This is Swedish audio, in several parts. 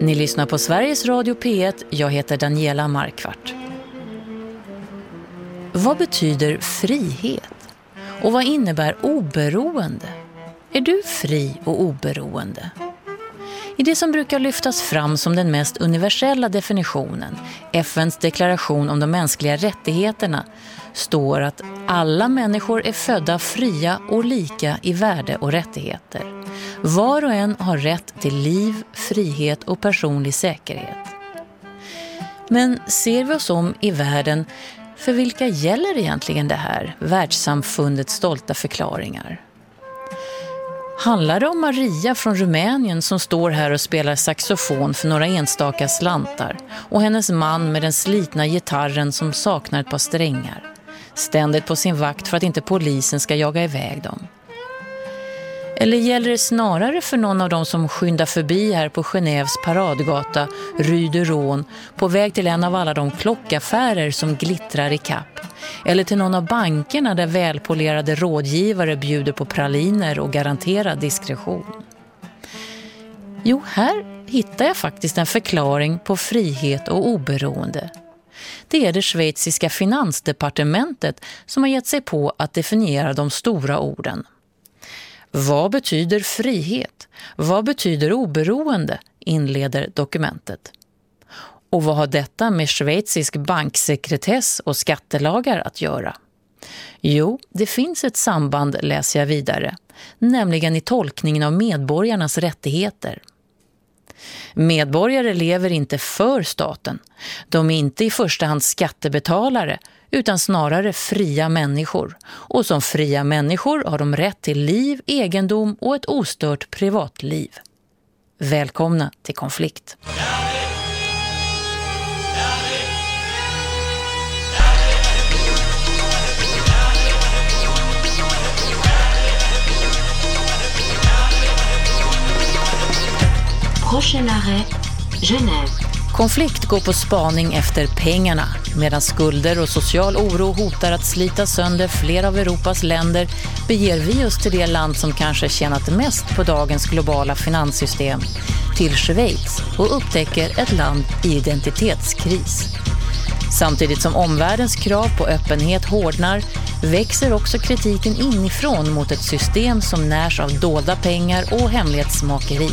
Ni lyssnar på Sveriges Radio P1. Jag heter Daniela Markvart. Vad betyder frihet? Och vad innebär oberoende? Är du fri och oberoende? I det som brukar lyftas fram som den mest universella definitionen, FNs deklaration om de mänskliga rättigheterna, står att alla människor är födda fria och lika i värde och rättigheter. Var och en har rätt till liv, frihet och personlig säkerhet. Men ser vi oss om i världen, för vilka gäller egentligen det här, världssamfundets stolta förklaringar? Handlar det om Maria från Rumänien som står här och spelar saxofon för några enstaka slantar och hennes man med den slitna gitarren som saknar ett par strängar? Ständigt på sin vakt för att inte polisen ska jaga iväg dem. Eller gäller det snarare för någon av dem som skyndar förbi här på Genèves paradgata, Rue de på väg till en av alla de klockaffärer som glittrar i kapp? Eller till någon av bankerna där välpolerade rådgivare bjuder på praliner och garanterar diskretion? Jo, här hittar jag faktiskt en förklaring på frihet och oberoende. Det är det schweiziska finansdepartementet som har gett sig på att definiera de stora orden. Vad betyder frihet? Vad betyder oberoende? inleder dokumentet. Och vad har detta med schweizisk banksekretess och skattelagar att göra? Jo, det finns ett samband läser jag vidare, nämligen i tolkningen av medborgarnas rättigheter. Medborgare lever inte för staten. De är inte i första hand skattebetalare utan snarare fria människor. Och som fria människor har de rätt till liv, egendom och ett ostört privatliv. Välkomna till konflikt. Prochain arrêt, Genève. Konflikt går på spaning efter pengarna. Medan skulder och social oro hotar att slita sönder flera av Europas länder beger vi oss till det land som kanske tjänat mest på dagens globala finanssystem, till Schweiz och upptäcker ett land i identitetskris. Samtidigt som omvärldens krav på öppenhet hårdnar växer också kritiken inifrån mot ett system som närs av dolda pengar och hemlighetsmakeri.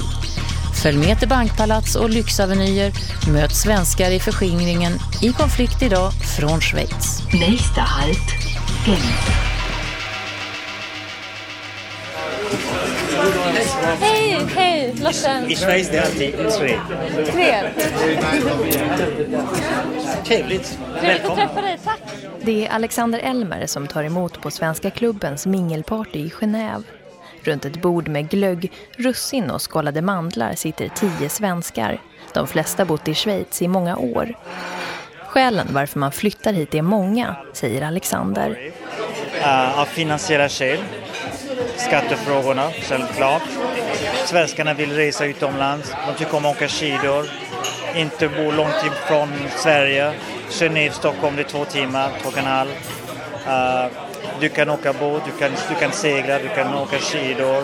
Följ med till bankpalats och lyxavenyer. Möt svenskar i förskingringen i konflikt idag från Schweiz. Nästa halt, Genf. Hej, hej, Lotten. I Schweiz det är alltid tre. Tre? Trevligt. Trevligt att träffa dig, tack. Det är Alexander Elmer som tar emot på Svenska klubbens mingelparty i Genève. Runt ett bord med glögg, russin och skalade mandlar sitter tio svenskar. De flesta bott i Schweiz i många år. Skälen varför man flyttar hit är många, säger Alexander. Uh, av finansiella skäl. Skattefrågorna, självklart. Svenskarna vill resa utomlands. De tycker om att åka skidor. Inte bo långt ifrån Sverige. Genève, Stockholm, det är två timmar, två och en halv. Uh, du kan åka båt, du kan, du kan segla, du kan åka skidor.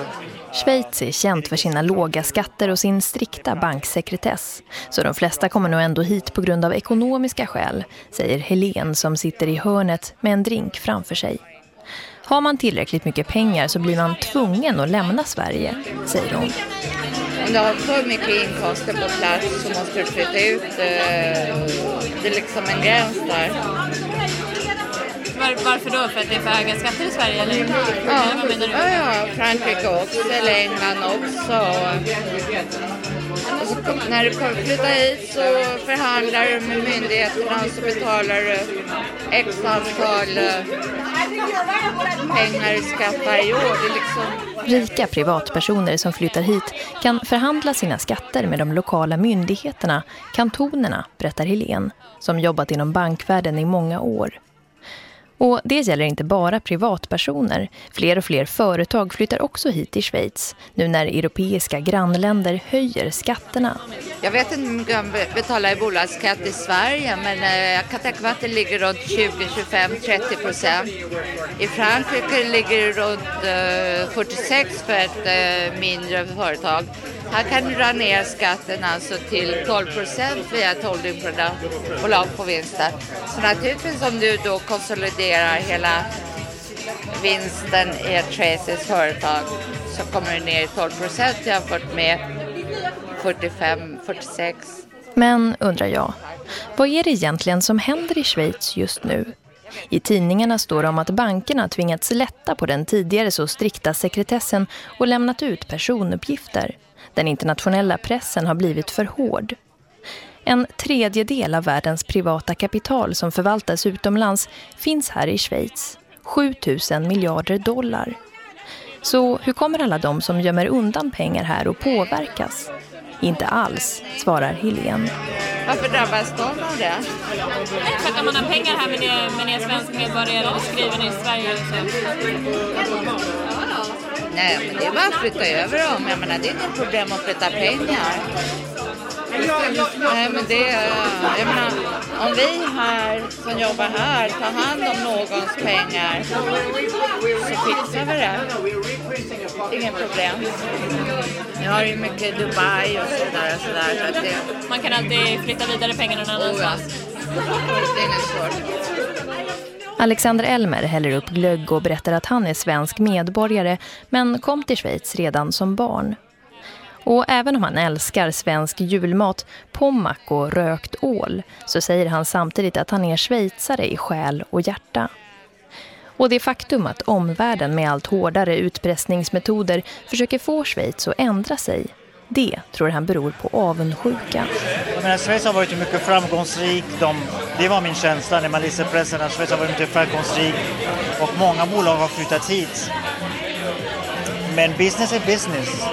Schweiz är känt för sina låga skatter och sin strikta banksekretess. Så de flesta kommer nog ändå hit på grund av ekonomiska skäl, säger Helen som sitter i hörnet med en drink framför sig. Har man tillräckligt mycket pengar så blir man tvungen att lämna Sverige, säger hon. Om du har för mycket inkomster på plats så måste du flytta ut. Eh, det är liksom en gräns där. Var, varför då? För att det är för höga skatter i Sverige? Eller? Ja, eller vad menar du? ja, ja Frankrike också, eller England också. Och så när du flyttar hit så förhandlar du med myndigheterna och så betalar du x antal eh, pengar i skatt varje år. Liksom... Rika privatpersoner som flyttar hit kan förhandla sina skatter med de lokala myndigheterna, kantonerna, berättar Helene, som jobbat inom bankvärlden i många år. Och det gäller inte bara privatpersoner. Fler och fler företag flyttar också hit till Schweiz nu när europeiska grannländer höjer skatterna. Jag vet inte hur mycket betalar i bolagsskatt i Sverige men eh, jag kan tänka mig att det ligger runt 20, 25, 30 procent. I Frankrike ligger det runt eh, 46 för ett eh, mindre företag. Här kan du dra ner skatten alltså till 12 procent via ett holdingbolag på vinsten. Så naturligtvis om du då konsoliderar hela vinsten i ett schweiziskt företag så kommer du ner i 12 procent jämfört med 45, 46. Men undrar jag, vad är det egentligen som händer i Schweiz just nu? I tidningarna står det om att bankerna tvingats lätta på den tidigare så strikta sekretessen och lämnat ut personuppgifter. Den internationella pressen har blivit för hård. En tredjedel av världens privata kapital som förvaltas utomlands finns här i Schweiz. 7000 miljarder dollar. Så hur kommer alla de som gömmer undan pengar här att påverkas? Inte alls, svarar Helene. Varför drabbas de av det? För att om man har pengar här men är, men är svensk medborgare eller skriven i Sverige så... Nej, men det är bara att flytta över dem. Jag menar, det är inget problem att flytta pengar. Nej, men det är... Jag menar, om vi här som jobbar här tar hand om någons pengar så fixar vi det. Inget problem. Vi har ju mycket Dubai och sådär. Och sådär så att det, Man kan alltid flytta vidare pengarna någon oh, ja. annanstans. det är inget svårt. Alexander Elmer häller upp glögg och berättar att han är svensk medborgare men kom till Schweiz redan som barn. Och även om han älskar svensk julmat, pommack och rökt ål så säger han samtidigt att han är schweizare i själ och hjärta. Och det faktum att omvärlden med allt hårdare utpressningsmetoder försöker få Schweiz att ändra sig, det tror han beror på avundsjuka. Jag menar, Schweiz har varit mycket framgångsrik. De, det var min känsla när man läser pressen att Schweiz har varit mycket framgångsrik och många bolag har flyttat hit. Men business är business.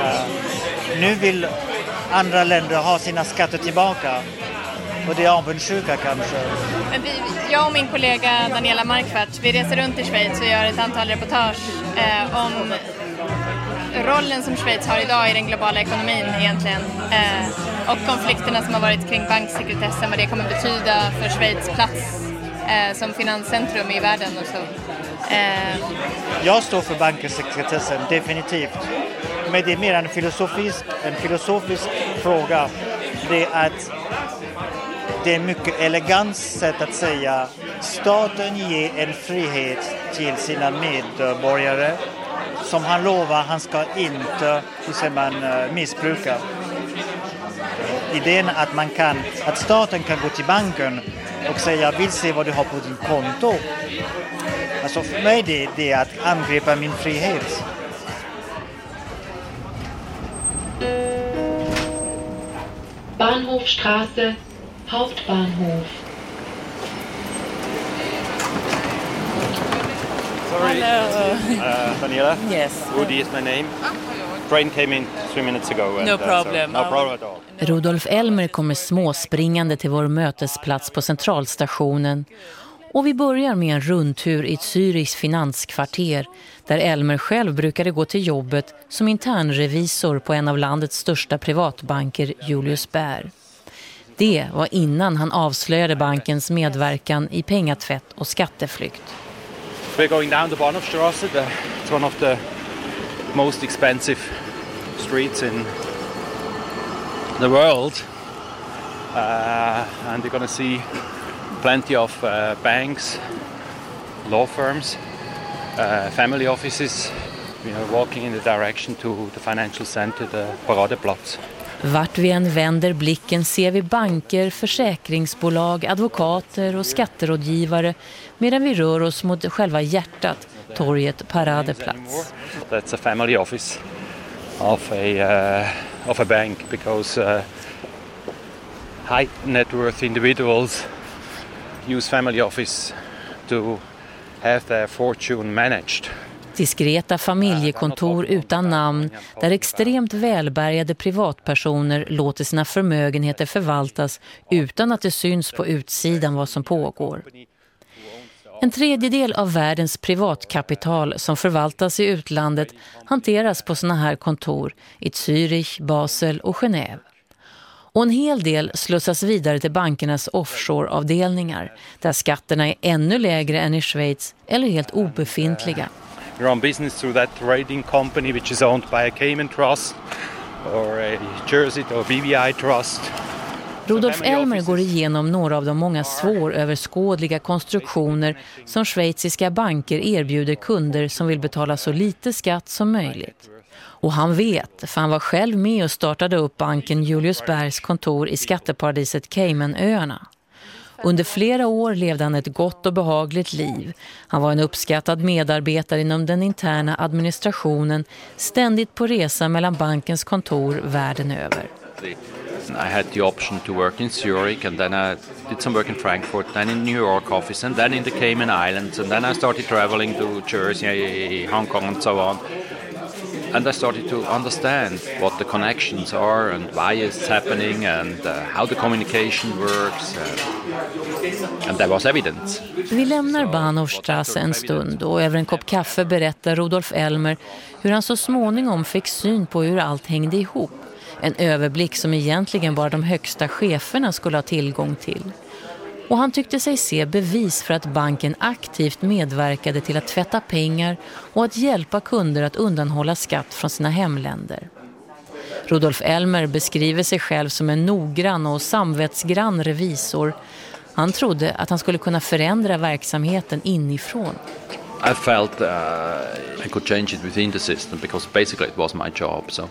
Uh, nu vill andra länder ha sina skatter tillbaka och det är avundsjuka kanske. Men vi, jag och min kollega Daniela Markvart, vi reser runt i Schweiz och gör ett antal reportage eh, om rollen som Schweiz har idag i den globala ekonomin egentligen. Eh, och konflikterna som har varit kring banksekretessen, vad det kommer betyda för Schweiz plats eh, som finanscentrum i världen och så. Eh, Jag står för banksekretessen, definitivt. Men det är mer en filosofisk, en filosofisk fråga. Det är att det är ett mycket elegant sätt att säga staten ger en frihet till sina medborgare som han lovar han ska inte hur säger man, eh, missbruka. Idén att, man kan, att staten kan gå till banken och säga jag vill se vad du har på ditt konto. Alltså för mig det, det är att angripa min frihet. Bahnhofstraße, Hauptbahnhof. Sorry. hello. Uh, Daniela? Yes. Woody is my name. Train came in three minutes ago. And, No uh, so- problem. no problem at all. Rudolf Elmer kommer småspringande till vår mötesplats på centralstationen och vi börjar med en rundtur i syriskt finanskvarter där Elmer själv brukade gå till jobbet som internrevisor på en av landets största privatbanker, Julius Baer. Det var innan han avslöjade bankens medverkan i pengatvätt och skatteflykt. We're going down the Bahnhofstrasse. The, it's one of the most expensive streets in the world. Uh, and you're going to see plenty of uh, banks, law firms, uh, family offices. We are walking in the direction to the financial center, the Paradeplatz. Vart vi än vänder blicken ser vi banker, försäkringsbolag, advokater och skatterådgivare medan vi rör oss mot själva hjärtat, torget Paradeplatz. That's a family office of a uh, of a bank because uh, high net worth individuals use family office to have their fortune managed. Diskreta familjekontor utan namn där extremt välbärgade privatpersoner låter sina förmögenheter förvaltas utan att det syns på utsidan vad som pågår. En tredjedel av världens privatkapital som förvaltas i utlandet hanteras på såna här kontor i Zürich, Basel och Genève. Och en hel del slussas vidare till bankernas offshore-avdelningar där skatterna är ännu lägre än i Schweiz eller helt obefintliga. We run business through that trading company which is owned by a Cayman Trust or a Jersey or BVI trust. Rudolf Elmer går igenom några av de många svåröverskådliga konstruktioner som schweiziska banker erbjuder kunder som vill betala så lite skatt som möjligt. Och han vet, för han var själv med och startade upp banken Julius Bergs kontor i skatteparadiset Caymanöarna. Under flera år levde han ett gott och behagligt liv. Han var en uppskattad medarbetare inom den interna administrationen, ständigt på resa mellan bankens kontor världen över. I had the option to work in Zurich and then I did some work in Frankfurt, then in New York office and then in the Cayman Islands and then I started traveling to Jersey, Hong Kong and so on. and I started to understand what the connections are and why it's happening and uh, how the communication works. Uh, and there was evidence. Vi lämnar Bahnhofstrasse en stund och över en kopp kaffe berättar Rudolf Elmer hur han så småningom fick syn på hur allt hängde ihop. En överblick som egentligen bara de högsta cheferna skulle ha tillgång till och han tyckte sig se bevis för att banken aktivt medverkade till att tvätta pengar och att hjälpa kunder att undanhålla skatt från sina hemländer. Rudolf Elmer beskriver sig själv som en noggrann och samvetsgrann revisor. Han trodde att han skulle kunna förändra verksamheten inifrån. I felt uh, I could change it within the system because basically it was my job. So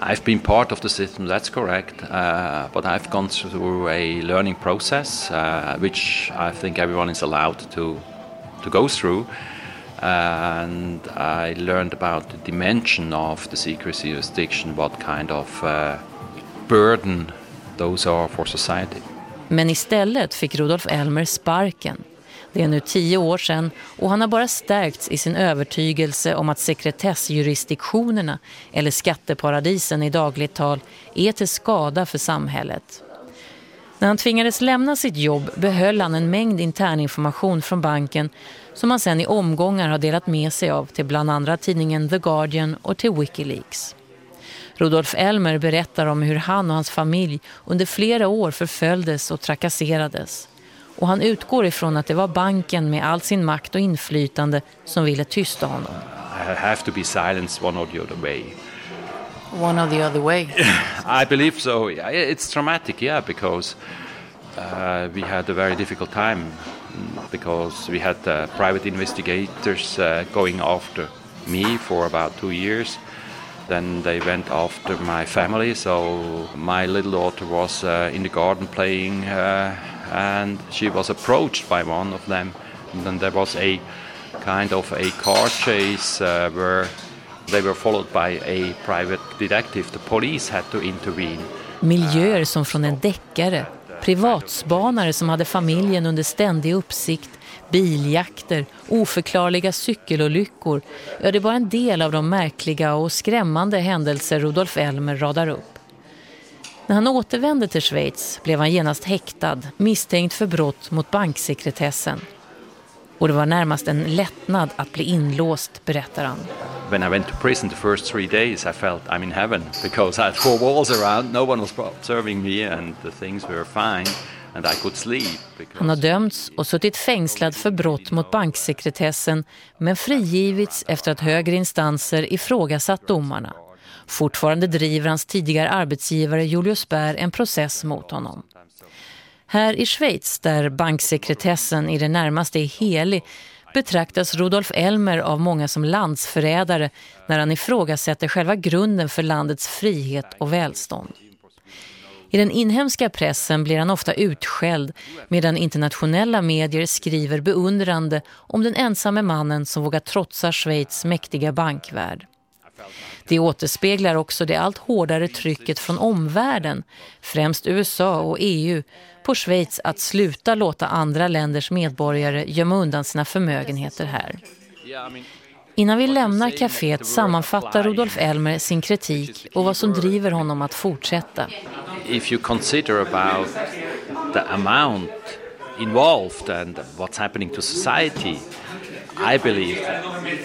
I've been part of the system, that's correct, uh, but I've gone through a learning process uh, which I think everyone is allowed to, to go through. and I learned about the dimension of the secrecy jurisdiction, what kind of uh, burden those are for society. Men istället fick Rudolf Elmer sparken Det är nu tio år sedan och han har bara stärkts i sin övertygelse om att sekretessjurisdiktionerna, eller skatteparadisen i dagligt tal, är till skada för samhället. När han tvingades lämna sitt jobb behöll han en mängd interninformation från banken som han sedan i omgångar har delat med sig av till bland andra tidningen The Guardian och till Wikileaks. Rudolf Elmer berättar om hur han och hans familj under flera år förföljdes och trakasserades och han utgår ifrån att det var banken med all sin makt och inflytande som ville tysta honom. I have to be silenced one or the other way. One or the other way? I believe so. It's traumatic, yeah, because uh, we had a very difficult time because we had uh, private investigators uh, going after me for about two years. Then they went after my family, so my little daughter was uh, in the garden playing uh, and she was approached by one of them. And then there was a kind of a car chase uh, where they were followed by a private detective. The police had to intervene. Miljöer som från en deckare, privatspanare som hade familjen under ständig uppsikt, biljakter, oförklarliga cykelolyckor. Ja, det var en del av de märkliga och skrämmande händelser Rudolf Elmer radar upp. När han återvände till Schweiz blev han genast häktad, misstänkt för brott mot banksekretessen. Och det var närmast en lättnad att bli inlåst, berättar han. When I went to prison the first three days I felt I'm in heaven because I had four walls around, no one was observing me and the things were fine. Han har dömts och suttit fängslad för brott mot banksekretessen men frigivits efter att högre instanser ifrågasatt domarna. Fortfarande driver hans tidigare arbetsgivare Julius Bär en process mot honom. Här i Schweiz, där banksekretessen i det närmaste är helig, betraktas Rudolf Elmer av många som landsförrädare när han ifrågasätter själva grunden för landets frihet och välstånd. I den inhemska pressen blir han ofta utskälld medan internationella medier skriver beundrande om den ensamme mannen som vågar trotsa Schweiz mäktiga bankvärld. Det återspeglar också det allt hårdare trycket från omvärlden, främst USA och EU, på Schweiz att sluta låta andra länders medborgare gömma undan sina förmögenheter här. Innan vi lämnar kaféet sammanfattar Rudolf Elmer sin kritik och vad som driver honom att fortsätta. If you consider about the amount involved and what's happening to society, I believe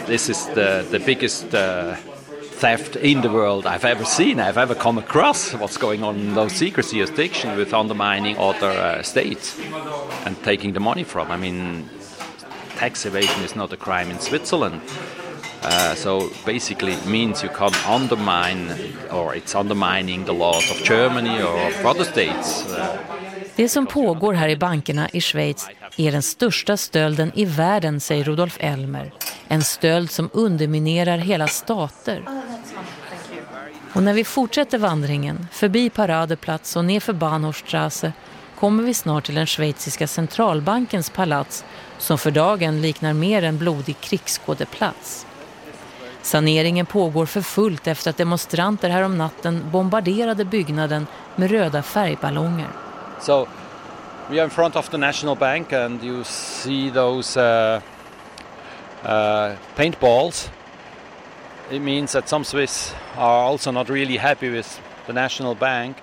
this is the, the biggest uh, theft in the world I've ever seen, I've ever come across. What's going on in those secrecy jurisdictions with undermining other uh, states and taking the money from. I mean, tax evasion is not a crime in Switzerland. Uh, so basically it means you can undermine or it's undermining the laws of Germany or of other states. Uh, Det som pågår här i bankerna i Schweiz är den största stölden i världen, säger Rudolf Elmer. En stöld som underminerar hela stater. Och när vi fortsätter vandringen förbi Paradeplats och nerför Bahnhofstrasse kommer vi snart till den schweiziska centralbankens palats som för dagen liknar mer en blodig krigsskådeplats. Saneringen pågår för fullt efter att demonstranter här om natten bombarderade byggnaden med röda färgballonger. So we are in front of the National Bank and you see those uh, uh, paintballs. It means that some Swiss are also not really happy with the National Bank.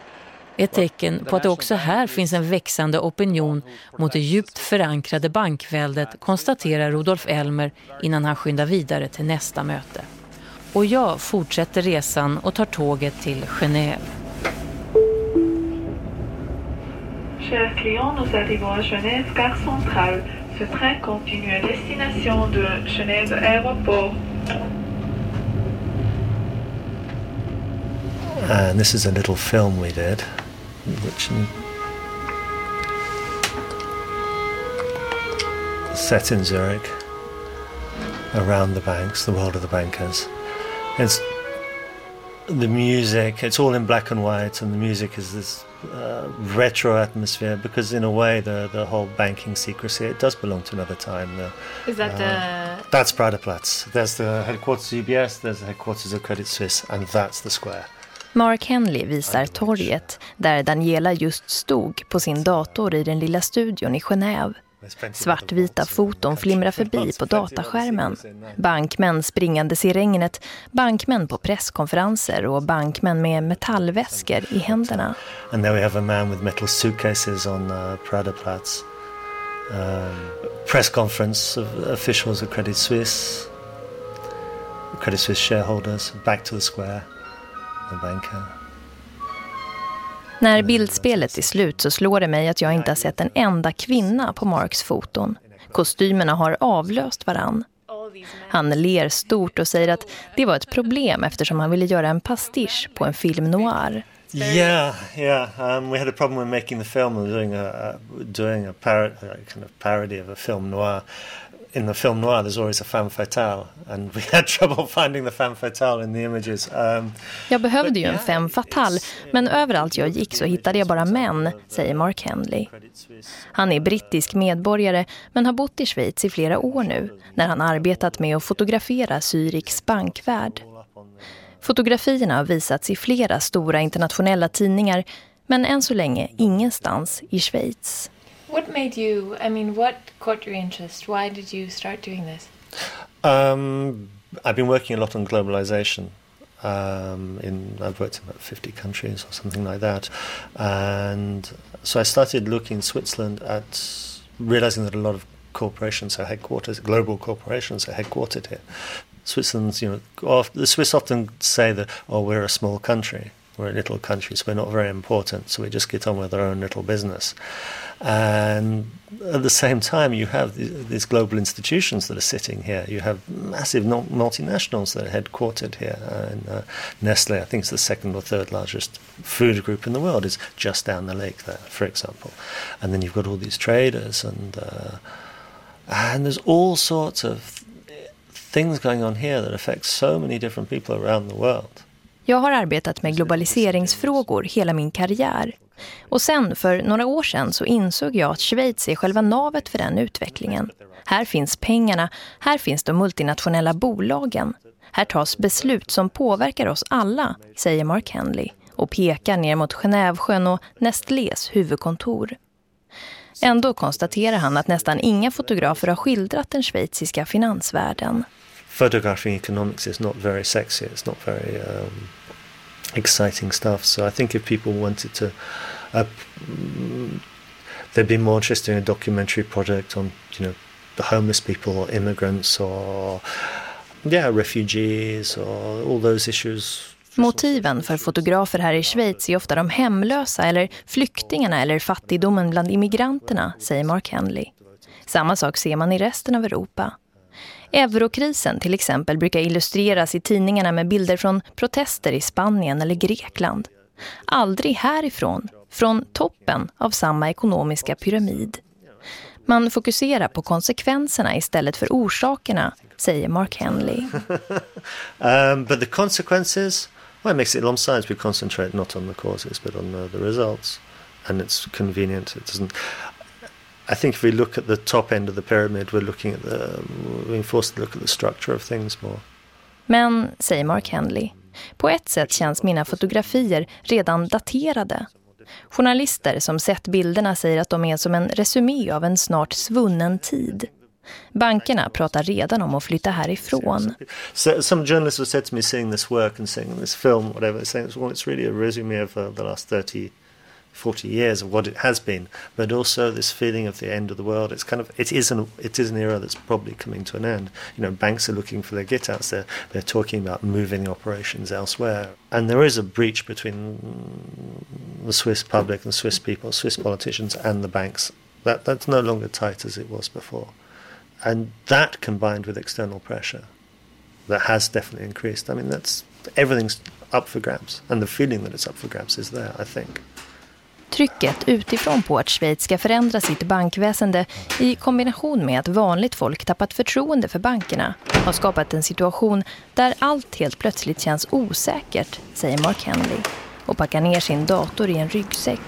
Ett tecken på att det också här finns en växande opinion mot det djupt förankrade bankväldet konstaterar Rudolf Elmer innan han skyndar vidare till nästa möte. Och jag fortsätter resan och tar tåget till Genève. Chers clients, nous arrivons à Genève, gare centrale. Ce train continue à destination de Genève Aéroport. And this is a little film we did, which set in Zurich, around the banks, the world of the bankers. It's the music, it's all in black and white, and the music is this uh, retro atmosphere because, in a way, the, the whole banking secrecy, it does belong to another time. The, Is that uh, the... That's Praterplatz. There's the headquarters of UBS, there's the headquarters of Credit Suisse, and that's the square. Mark Henley visar torget där Daniela just stod på sin dator i den lilla studion i Genève. Svartvita foton flimrar förbi på dataskärmen. Bankmän springandes i regnet, bankmän på presskonferenser och bankmän med metallväskor i händerna. And there we have a man with metal suitcases on uh, Praterplatz. Um, press conference of officials of Credit Suisse, Credit Suisse shareholders, back to the square. När bildspelet är slut så slår det mig att jag inte har sett en enda kvinna på Marks foton. Kostymerna har avlöst varann. Han ler stort och säger att det var ett problem eftersom han ville göra en pastisch på en film noir. Yeah, yeah. Um, we had a problem with making the film and doing a, a doing a, par- a kind of parody of a film noir. In the film noir, there's always a femme fatale, and we had trouble finding the femme fatale in the images. Um, Jag behövde ju en femme fatale, men överallt jag gick så hittade jag bara män, säger Mark Henley. Han är brittisk medborgare men har bott i Schweiz i flera år nu när han arbetat med att fotografera Zyrichs bankvärld. Fotografierna har visats i flera stora internationella tidningar men än så länge ingenstans i Schweiz. What made you, I mean, what caught your interest? Why did you start doing this? Um, I've been working a lot on globalization. Um, in I've worked in about 50 countries or something like that, and so I started looking in Switzerland at realizing that a lot of corporations are headquarters, global corporations are headquartered here. Switzerland's, you know, the Swiss often say that, oh, we're a small country, we're a little country, so we're not very important, so we just get on with our own little business. And at the same time, you have these global institutions that are sitting here. You have massive multinationals that are headquartered here. Uh, and, uh, Nestle, I think, is the second or third largest food group in the world, is just down the lake there, for example. And then you've got all these traders, and uh, and there's all sorts of things going on here that affect so many different people around the world. Jag har arbetat med globaliseringsfrågor hela min karriär. Och sen för några år sedan så insåg jag att Schweiz är själva navet för den utvecklingen. Här finns pengarna, här finns de multinationella bolagen. Här tas beslut som påverkar oss alla, säger Mark Henley och pekar ner mot Genèvesjön och Nestlés huvudkontor. Ändå konstaterar han att nästan inga fotografer har skildrat den schweiziska finansvärlden. Photographing economics is not very sexy. It's not very um, exciting stuff. So I think if people wanted to, uh, they'd be more interested in a documentary project on, you know, the homeless people or immigrants or, yeah, refugees or all those issues. Motiven för fotografer här i Schweiz är ofta de hemlösa eller flyktingarna eller fattigdomen bland immigranterna, säger Mark Henley. Samma sak ser man i resten av Europa. Eurokrisen till exempel brukar illustreras i tidningarna med bilder från protester i Spanien eller Grekland. Aldrig härifrån, från toppen av samma ekonomiska pyramid. Man fokuserar på konsekvenserna istället för orsakerna, säger Mark Henley. um, but the consequences, well, it makes it long science we concentrate not on the causes but on the, the results. And it's convenient. It doesn't. I think if we look at the top end of the pyramid, we're looking at the, we're forced to look at the structure of things more. Men, säger Mark Henley, på ett sätt känns mina fotografier redan daterade. Journalister som sett bilderna säger att de är som en resumé av en snart svunnen tid. Bankerna pratar redan om att flytta härifrån. So, some journalists have said to me seeing this work and seeing this film, whatever, saying well, it's really a resume of uh, the last 30 40 years of what it has been, but also this feeling of the end of the world. It's kind of it is an it is an era that's probably coming to an end. You know, banks are looking for their get outs. They're they're talking about moving operations elsewhere, and there is a breach between the Swiss public and Swiss people, Swiss politicians, and the banks. That that's no longer tight as it was before, and that combined with external pressure, that has definitely increased. I mean, that's everything's up for grabs, and the feeling that it's up for grabs is there. I think. Trycket utifrån på att Schweiz ska förändra sitt bankväsende i kombination med att vanligt folk tappat förtroende för bankerna har skapat en situation där allt helt plötsligt känns osäkert, säger Mark Henley och packar ner sin dator i en ryggsäck.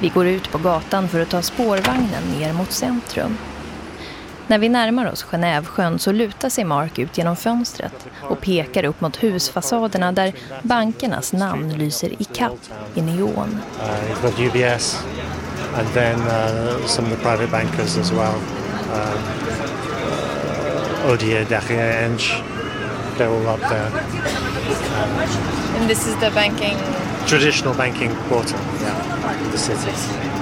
Vi går ut på gatan för att ta spårvagnen ner mot centrum. När vi närmar oss Genèvesjön så lutar sig Mark ut genom fönstret och pekar upp mot husfasaderna där bankernas namn lyser i kapp i neon. Uh, UBS and then uh, some of the private bankers as well. Uh, Odier, Dachier, Ench, they're all up there. Um, and this is the banking... Traditional banking quarter, yeah, the city.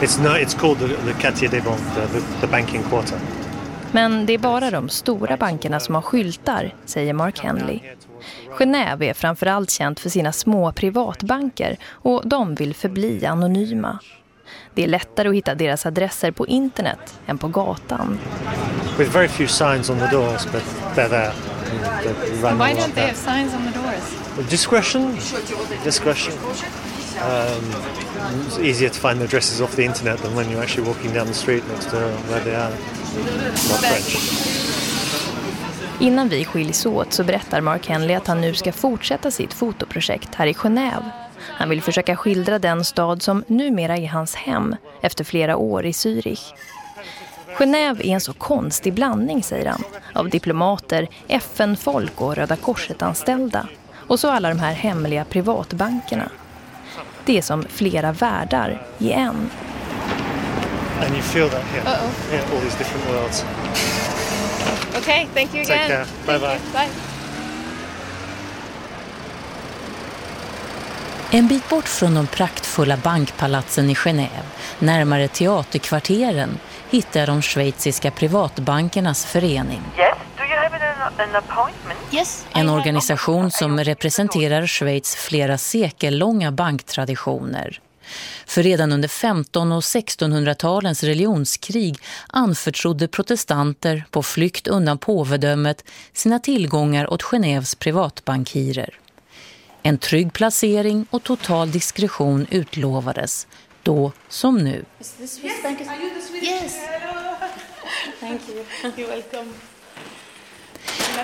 It's, no, it's called the, the Quartier des Banques, the, the, the banking quarter. Men det är bara de stora bankerna som har skyltar, säger Mark Henley. Genève är framförallt känt för sina små privatbanker och de vill förbli anonyma. Det är lättare att hitta deras adresser på internet än på gatan. With very few signs on the doors, but they're there. Why don't they have signs on the doors? Discretion. Discretion. Um, it's easier to find the addresses off the internet than when you're actually walking down the street next to where they are. Not French. Innan vi skiljs åt så berättar Mark Henley att han nu ska fortsätta sitt fotoprojekt här i Genève. Han vill försöka skildra den stad som numera är hans hem efter flera år i Zürich. Genève är en så konstig blandning, säger han, av diplomater, FN-folk och Röda Korset-anställda. Och så alla de här hemliga privatbankerna. Det är som flera världar i en. And you feel that here. Uh -oh. Yeah, all these different worlds. Okay, thank you again. Take care. Bye bye. Bye. En bit bort från de praktfulla bankpalatsen i Genève, närmare teaterkvarteren, hittar jag de schweiziska privatbankernas förening. Yes, do you have an, an appointment? Yes. En organisation som representerar Schweiz flera sekellånga banktraditioner. För redan under 1500- och 1600-talens religionskrig anförtrodde protestanter på flykt undan påvedömet sina tillgångar åt Genèves privatbankirer. En trygg placering och total diskretion utlovades, då som nu. Yes, yes. Thank you. You're welcome.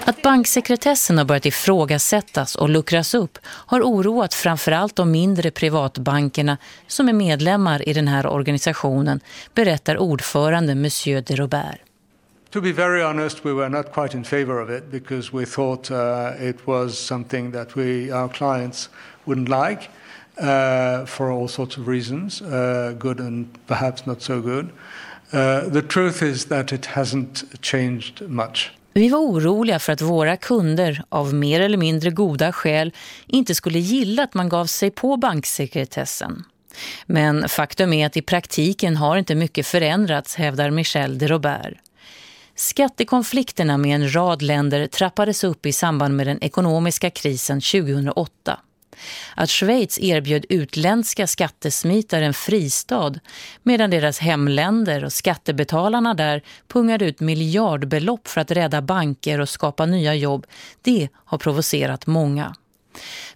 Att banksekretessen har börjat ifrågasättas och luckras upp har oroat framförallt de mindre privatbankerna som är medlemmar i den här organisationen, berättar ordförande Monsieur de Robert. To be very honest, we were not quite in favor of it because we thought uh, it was something that we, our clients wouldn't like uh, for all sorts of reasons, uh, good and perhaps not so good. Uh, the truth is that it hasn't changed much. Vi var oroliga för att våra kunder av mer eller mindre goda skäl inte skulle gilla att man gav sig på banksekretessen. Men faktum är att i praktiken har inte mycket förändrats, hävdar Michel de Robert. Skattekonflikterna med en rad länder trappades upp i samband med den ekonomiska krisen 2008. Att Schweiz erbjöd utländska skattesmitare en fristad medan deras hemländer och skattebetalarna där pungade ut miljardbelopp för att rädda banker och skapa nya jobb, det har provocerat många.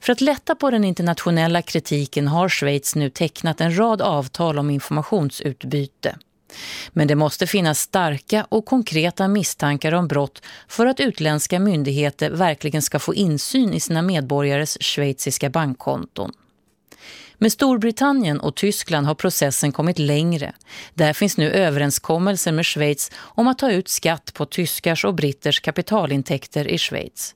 För att lätta på den internationella kritiken har Schweiz nu tecknat en rad avtal om informationsutbyte. Men det måste finnas starka och konkreta misstankar om brott för att utländska myndigheter verkligen ska få insyn i sina medborgares schweiziska bankkonton. Med Storbritannien och Tyskland har processen kommit längre. Där finns nu överenskommelser med Schweiz om att ta ut skatt på tyskars och britters kapitalintäkter i Schweiz.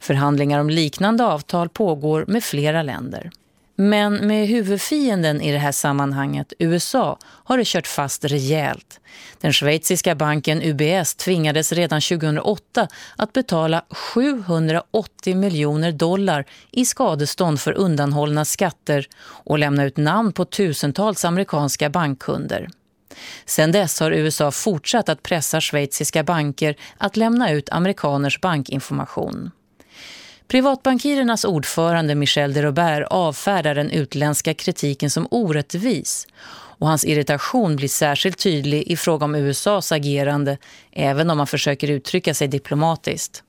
Förhandlingar om liknande avtal pågår med flera länder. Men med huvudfienden i det här sammanhanget, USA, har det kört fast rejält. Den schweiziska banken UBS tvingades redan 2008 att betala 780 miljoner dollar i skadestånd för undanhållna skatter och lämna ut namn på tusentals amerikanska bankkunder. Sedan dess har USA fortsatt att pressa schweiziska banker att lämna ut amerikaners bankinformation. Privatbankirernas ordförande Michel de Robert avfärdar den utländska kritiken som orättvis och hans irritation blir särskilt tydlig i fråga om USAs agerande även om man försöker uttrycka sig diplomatiskt.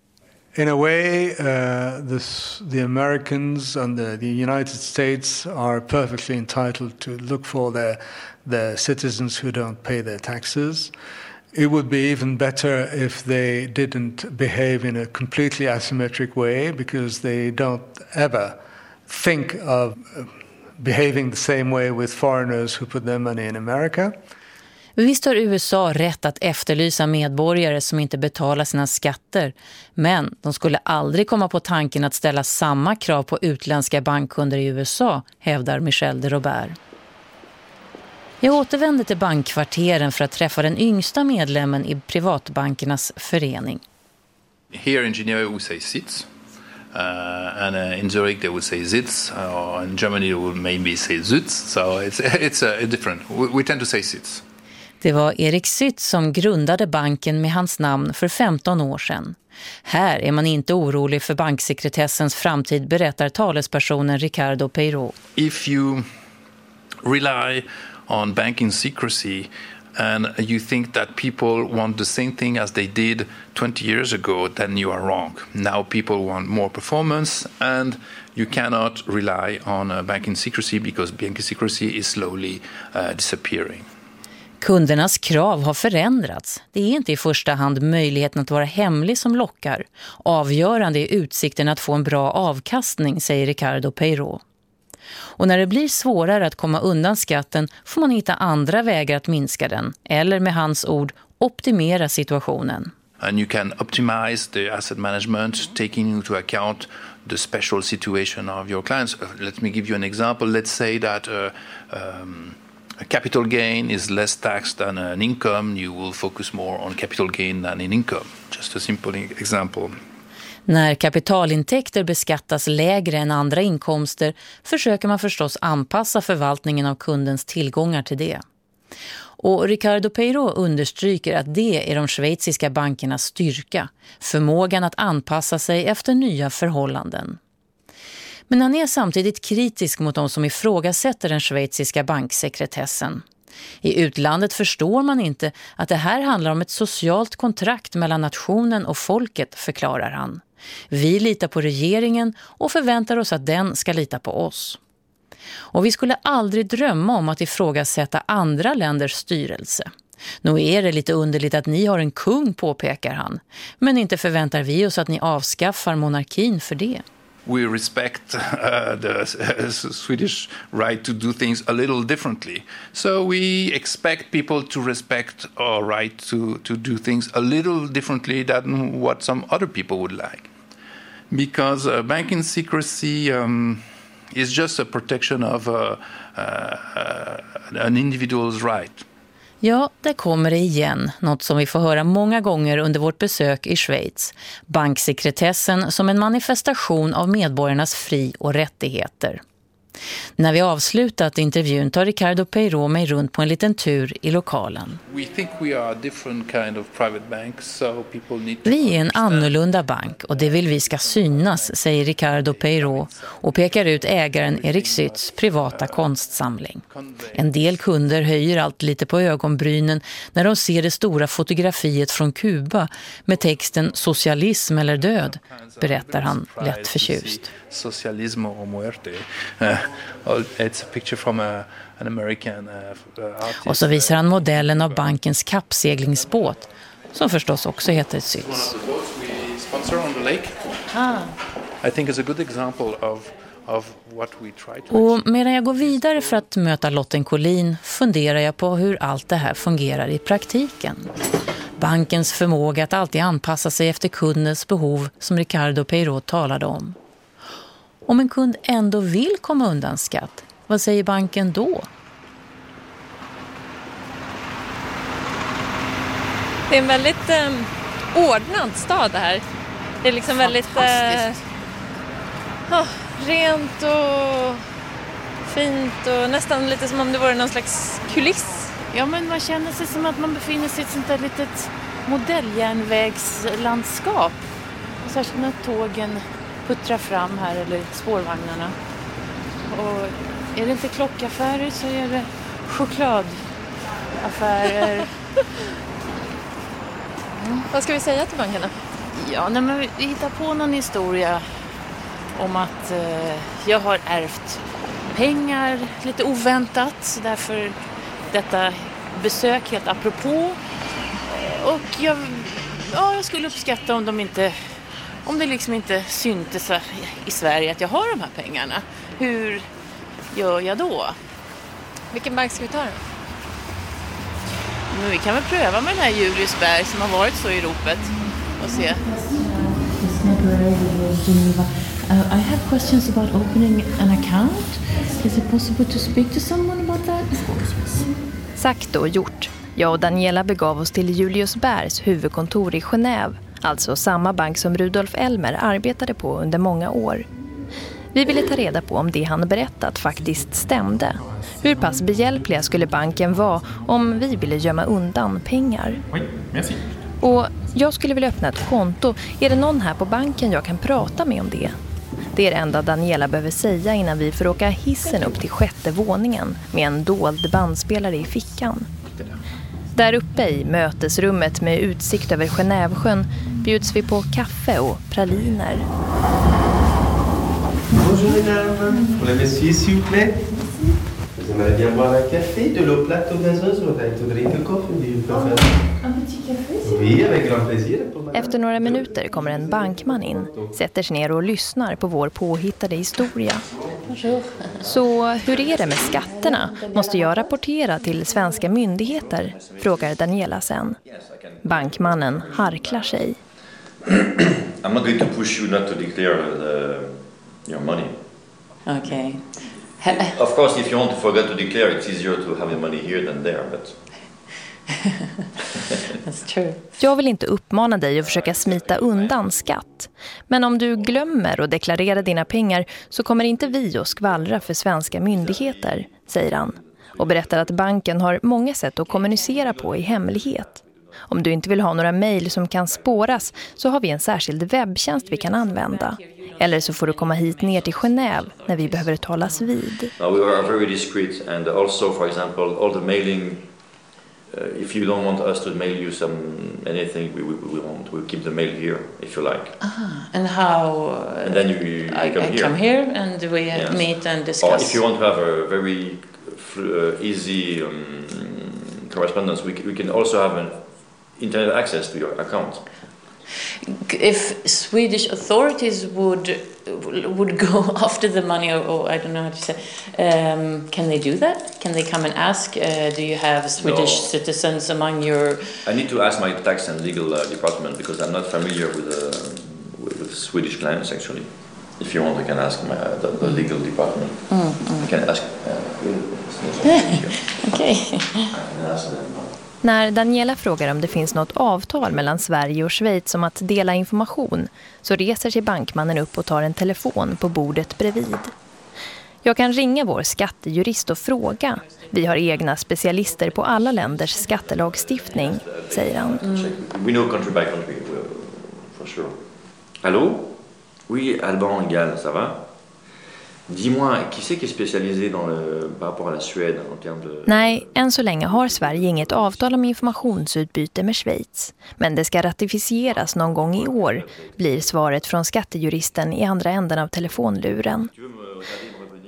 In a way, uh, this, the Americans and the, the, United States are perfectly entitled to look for their, their citizens who don't pay their taxes. It would be even better if they didn't behave in a completely asymmetric way because they don't ever think of uh, behaving the same way with foreigners who put their money in America. Visst har USA rätt att efterlysa medborgare som inte betalar sina skatter, men de skulle aldrig komma på tanken att ställa samma krav på utländska bankkunder i USA, hävdar Michel de Robert. Jag återvände till bankkvarteren för att träffa den yngsta medlemmen i privatbankernas förening. Here in Geneva we say sits. Uh, and uh, in Zurich they would say sitz, or in Germany they would maybe say sitz. So it's, it's uh, different. We, we tend to say sits. Det var Erik Sytz som grundade banken med hans namn för 15 år sedan. Här är man inte orolig för banksekretessens framtid, berättar talespersonen Ricardo Peiro. If you rely on banking secrecy and you think that people want the same thing as they did 20 years ago, then you are wrong. Now people want more performance and you cannot rely on uh, banking secrecy because banking secrecy is slowly uh, disappearing. Kundernas krav har förändrats. Det är inte i första hand möjligheten att vara hemlig som lockar. Avgörande är utsikten att få en bra avkastning, säger Ricardo Peiro. Och när det blir svårare att komma undan skatten får man hitta andra vägar att minska den. Eller med hans ord, optimera situationen. And you can optimize the asset management taking into account the special situation of your clients. Uh, let me give you an example. Let's say that uh, um, a capital gain is less taxed than an income. You will focus more on capital gain than in income. Just a simple example. När kapitalintäkter beskattas lägre än andra inkomster försöker man förstås anpassa förvaltningen av kundens tillgångar till det. Och Ricardo Peiro understryker att det är de schweiziska bankernas styrka, förmågan att anpassa sig efter nya förhållanden. Men han är samtidigt kritisk mot de som ifrågasätter den schweiziska banksekretessen. I utlandet förstår man inte att det här handlar om ett socialt kontrakt mellan nationen och folket, förklarar han. Vi litar på regeringen och förväntar oss att den ska lita på oss. Och vi skulle aldrig drömma om att ifrågasätta andra länders styrelse. Nu är det lite underligt att ni har en kung, påpekar han. Men inte förväntar vi oss att ni avskaffar monarkin för det. We respect uh, the uh, Swedish right to do things a little differently. So we expect people to respect our right to, to do things a little differently than what some other people would like. Because uh, banking secrecy um, is just a protection of uh, uh, an individual's right. Ja, det kommer det igen, något som vi får höra många gånger under vårt besök i Schweiz. Banksekretessen som en manifestation av medborgarnas fri- och rättigheter. När vi avslutat intervjun tar Ricardo Peiro mig runt på en liten tur i lokalen. Vi är en annorlunda bank och det vill vi ska synas, säger Ricardo Peiro och pekar ut ägaren Erik Sytts privata konstsamling. En del kunder höjer allt lite på ögonbrynen när de ser det stora fotografiet från Kuba med texten socialism eller död, berättar han lätt förtjust. Socialism och muerte. It's a picture from a, an American artist. Och så visar han modellen av bankens kappseglingsbåt som förstås också heter Syts. Ah. I think it's a good example of och medan jag går vidare för att möta Lotten Collin funderar jag på hur allt det här fungerar i praktiken. Bankens förmåga att alltid anpassa sig efter kundens behov som Ricardo Peiro talade om. Om en kund ändå vill komma undan skatt, vad säger banken då? Det är en väldigt eh, ordnad stad det här. Det är liksom väldigt eh, oh, rent och fint och nästan lite som om det vore någon slags kuliss. Ja, men man känner sig som att man befinner sig i ett sånt där litet modelljärnvägslandskap. Särskilt när tågen puttrar fram här, eller spårvagnarna. Och är det inte klockaffärer så är det chokladaffärer. mm. Vad ska vi säga till bankerna? Ja, nej, men vi hittar på någon historia om att eh, jag har ärvt pengar lite oväntat. Därför detta besök helt apropå. Och jag, ja, jag skulle uppskatta om de inte om det liksom inte syntes i Sverige att jag har de här pengarna. Hur gör jag då? Vilken bank ska vi ta då? Men vi kan väl pröva med den här Julius Berg som har varit så i ropet och se. Uh, I have questions about opening an account. Is it possible to speak to someone about that? Sagt och gjort. Jag och Daniela begav oss till Julius Bergs huvudkontor i Genève, alltså samma bank som Rudolf Elmer arbetade på under många år. Vi ville ta reda på om det han berättat faktiskt stämde. Hur pass behjälpliga skulle banken vara om vi ville gömma undan pengar? Och jag skulle vilja öppna ett konto. Är det någon här på banken jag kan prata med om det? Det är det enda Daniela behöver säga innan vi får åka hissen upp till sjätte våningen med en dold bandspelare i fickan. Där uppe i mötesrummet med utsikt över Genèvesjön bjuds vi på kaffe och praliner. Bonjour mesdames, pour les messieurs s'il vous plaît. Boire un café, de l'eau plate ou gazeuse? Oui, avec grand plaisir. Efter några minuter kommer en bankman in, sätter sig ner och lyssnar på vår påhittade historia. Så hur är det med skatterna? Måste jag rapportera till svenska myndigheter? Frågar Daniela sen. Bankmannen harklar sig. I'm not going to push you not to declare the, your money. Okay. Of course, if you want to forget to declare, it's easier to have the money here than there, but... That's true. Jag vill inte uppmana dig att försöka smita undan skatt. Men om du glömmer att deklarera dina pengar så kommer inte vi att skvallra för svenska myndigheter, säger han. Och berättar att banken har många sätt att kommunicera på i hemlighet. Om du inte vill ha några mejl som kan spåras så har vi en särskild webbtjänst vi kan använda. Eller så får du komma hit ner till Genève när vi behöver talas vid. No, we are very discreet and also, for example, all the mailing Uh, if you don't want us to mail you some anything, we, we, we won't. We'll keep the mail here if you like. Ah, and how? Uh, and then you, you I, come I here. come here and we yes. meet and discuss. Or if you want to have a very uh, easy um, correspondence, we, we can also have an internet access to your account. If Swedish authorities would would go after the money, or, or I don't know how to say, um, can they do that? Can they come and ask? Uh, do you have Swedish No. citizens among your? I need to ask my tax and legal uh, department because I'm not familiar with, uh, with, with Swedish clients actually. If you want, I can ask my, uh, the, the legal department. Mm, I can ask. Uh, Okay. I can ask them. När Daniela frågar om det finns något avtal mellan Sverige och Schweiz om att dela information så reser sig bankmannen upp och tar en telefon på bordet bredvid. Jag kan ringa vår skattejurist och fråga. Vi har egna specialister på alla länders skattelagstiftning, säger han. Mm. We know country by country, for sure. Allô Oui, Alban Egal, ça va Dis-moi, qui c'est qui est spécialisé dans le, par rapport à la Suède en termes de... Nej, än så länge har Sverige inget avtal om informationsutbyte med Schweiz. Men det ska ratificeras någon gång i år, blir svaret från skattejuristen i andra änden av telefonluren.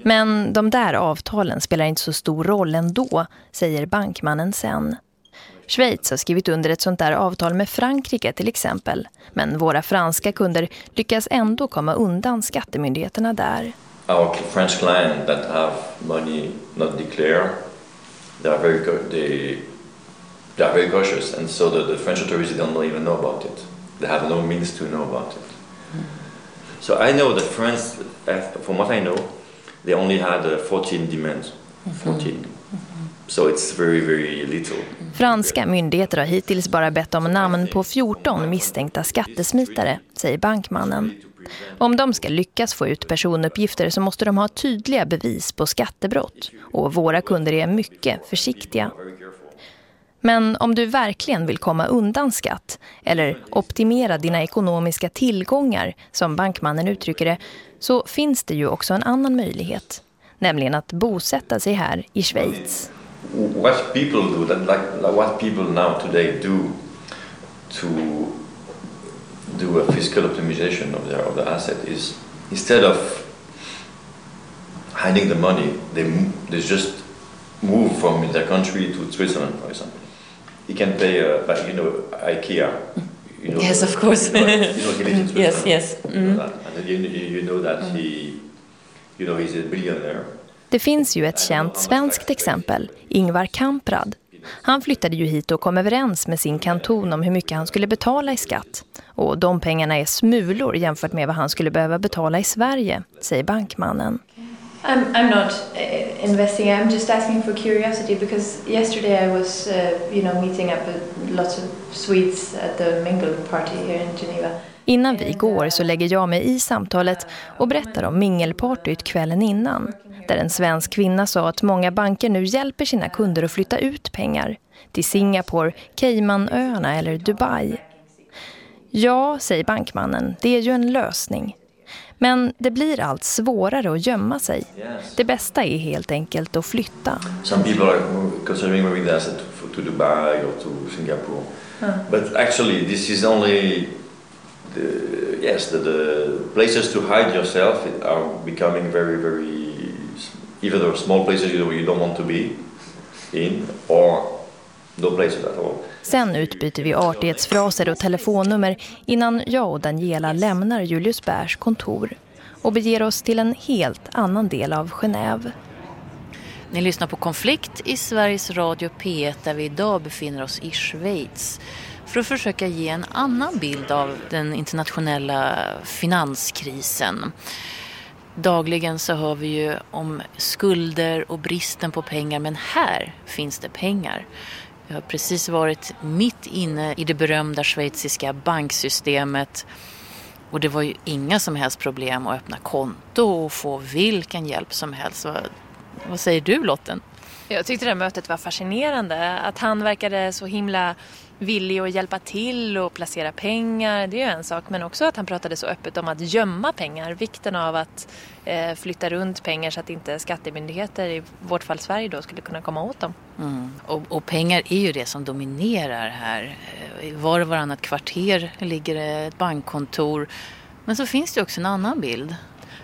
Men de där avtalen spelar inte så stor roll ändå, säger bankmannen sen. Schweiz har skrivit under ett sånt där avtal med Frankrike till exempel. Men våra franska kunder lyckas ändå komma undan skattemyndigheterna där. Our French clients that have money not declared, they are very they they are very cautious, and so the, the French authorities don't even know about it. They have no means to know about it. So I know that France, from what I know, they only had uh, 14 demands. 14. So it's very, very little. Franska myndigheter har hittills bara bett om namn på 14 misstänkta skattesmitare, säger bankmannen. Om de ska lyckas få ut personuppgifter så måste de ha tydliga bevis på skattebrott. Och våra kunder är mycket försiktiga. Men om du verkligen vill komma undan skatt eller optimera dina ekonomiska tillgångar, som bankmannen uttrycker det, så finns det ju också en annan möjlighet. Nämligen att bosätta sig här i Schweiz. What people do, that like, like what people now today do to do a fiscal optimization of their of the asset is instead of hiding the money, they they just move from their country to Switzerland, for example. He can pay, uh, but you know, IKEA. You know, yes, of course. You know, you know he lives in Switzerland. yes, yes. Mm. And then you, you know that he, you know, he's a billionaire. Det finns ju ett känt svenskt exempel, Ingvar Kamprad. Han flyttade ju hit och kom överens med sin kanton om hur mycket han skulle betala i skatt. Och de pengarna är smulor jämfört med vad han skulle behöva betala i Sverige, säger bankmannen. I'm, I'm not uh, investing. I'm just asking for curiosity because yesterday I was, uh, you know, meeting up with lots of Swedes at the mingle party here in Geneva. Innan vi går så lägger jag mig i samtalet och berättar om mingelpartyt kvällen innan. Där en svensk kvinna sa att många banker nu hjälper sina kunder att flytta ut pengar. Till Singapore, Caymanöarna eller Dubai. Ja, säger bankmannen, det är ju en lösning. Men det blir allt svårare att gömma sig. Det bästa är helt enkelt att flytta. Some people are considering moving the asset to Dubai or to Singapore. Huh. But actually this is only the, yes, the, the places to hide yourself are becoming very, very, either the small places you, you don't want to be in or no places at all. Sen utbyter vi artighetsfraser och telefonnummer innan jag och Daniela lämnar Julius Bärs kontor och beger oss till en helt annan del av Genève. Ni lyssnar på Konflikt i Sveriges Radio P1 där vi idag befinner oss i Schweiz för att försöka ge en annan bild av den internationella finanskrisen. Dagligen så hör vi ju om skulder och bristen på pengar men här finns det pengar. Jag har precis varit mitt inne i det berömda schweiziska banksystemet och det var ju inga som helst problem att öppna konto och få vilken hjälp som helst. Vad, vad säger du Lotten? Jag tyckte det här mötet var fascinerande. Att han verkade så himla villig att hjälpa till och placera pengar, det är ju en sak. Men också att han pratade så öppet om att gömma pengar. Vikten av att eh, flytta runt pengar så att inte skattemyndigheter, i vårt fall Sverige då, skulle kunna komma åt dem. Mm. Och, och, pengar är ju det som dominerar här. I var och varannat kvarter ligger det ett bankkontor. Men så finns det också en annan bild.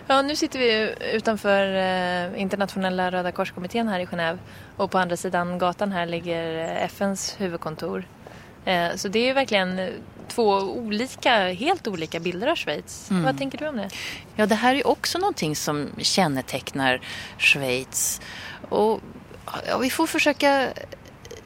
Ja, nu sitter vi utanför eh, internationella Röda korskommittén här i Genève. Och på andra sidan gatan här ligger FNs huvudkontor. Eh, så det är verkligen två olika, helt olika bilder av Schweiz. Mm. Vad tänker du om det? Ja, det här är också någonting som kännetecknar Schweiz. Och ja, vi får försöka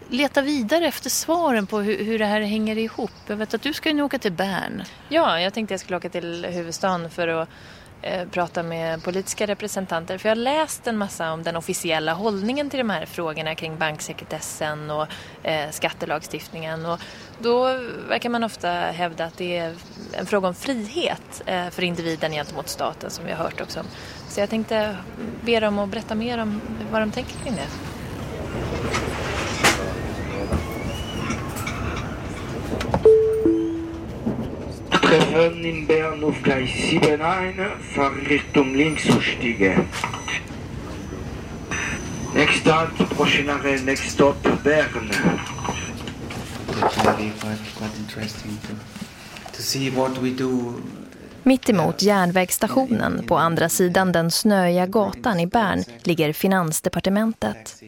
leta vidare efter svaren på hur, hur det här hänger ihop. Jag vet att du ska ju åka till Bern. Ja, jag tänkte jag skulle åka till huvudstaden för att eh, Eh, prata med politiska representanter. För jag har läst en massa om den officiella hållningen till de här frågorna kring banksekretessen och eh, skattelagstiftningen. Och då verkar man ofta hävda att det är en fråga om frihet eh, för individen gentemot staten som vi har hört också. Så jag tänkte be dem att berätta mer om vad de tänker kring det. Treffen in Bern auf Gleis 7 ein, Fahrrichtung links ausstiegen. Next prochain arrêt, next stop, Bern. Do Mittemot järnvägsstationen på andra sidan den snöiga gatan i Bern ligger Finansdepartementet.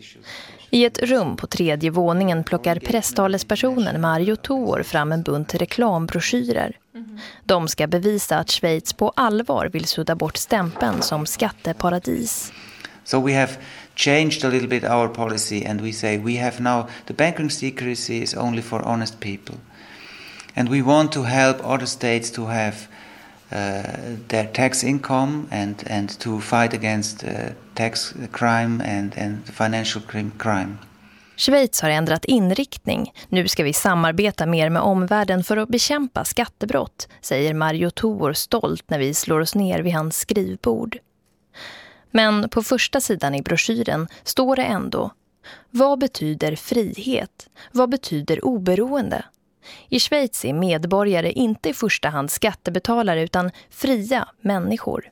I ett rum på tredje våningen plockar presstalespersonen Mario Toor fram en bunt reklambroschyrer. Mm-hmm. De ska bevisa att Schweiz på allvar vill sudda bort stämpeln som skatteparadis. So we have changed a little bit our policy and we say we have now the banking secrecy is only for honest people. And we want to help other states to have uh, their tax income and, and to fight against uh, tax crime and, and financial crime. Schweiz har ändrat inriktning. Nu ska vi samarbeta mer med omvärlden för att bekämpa skattebrott, säger Mario Tour stolt när vi slår oss ner vid hans skrivbord. Men på första sidan i broschyren står det ändå Vad betyder frihet? Vad betyder oberoende? I Schweiz är medborgare inte i första hand skattebetalare utan fria människor.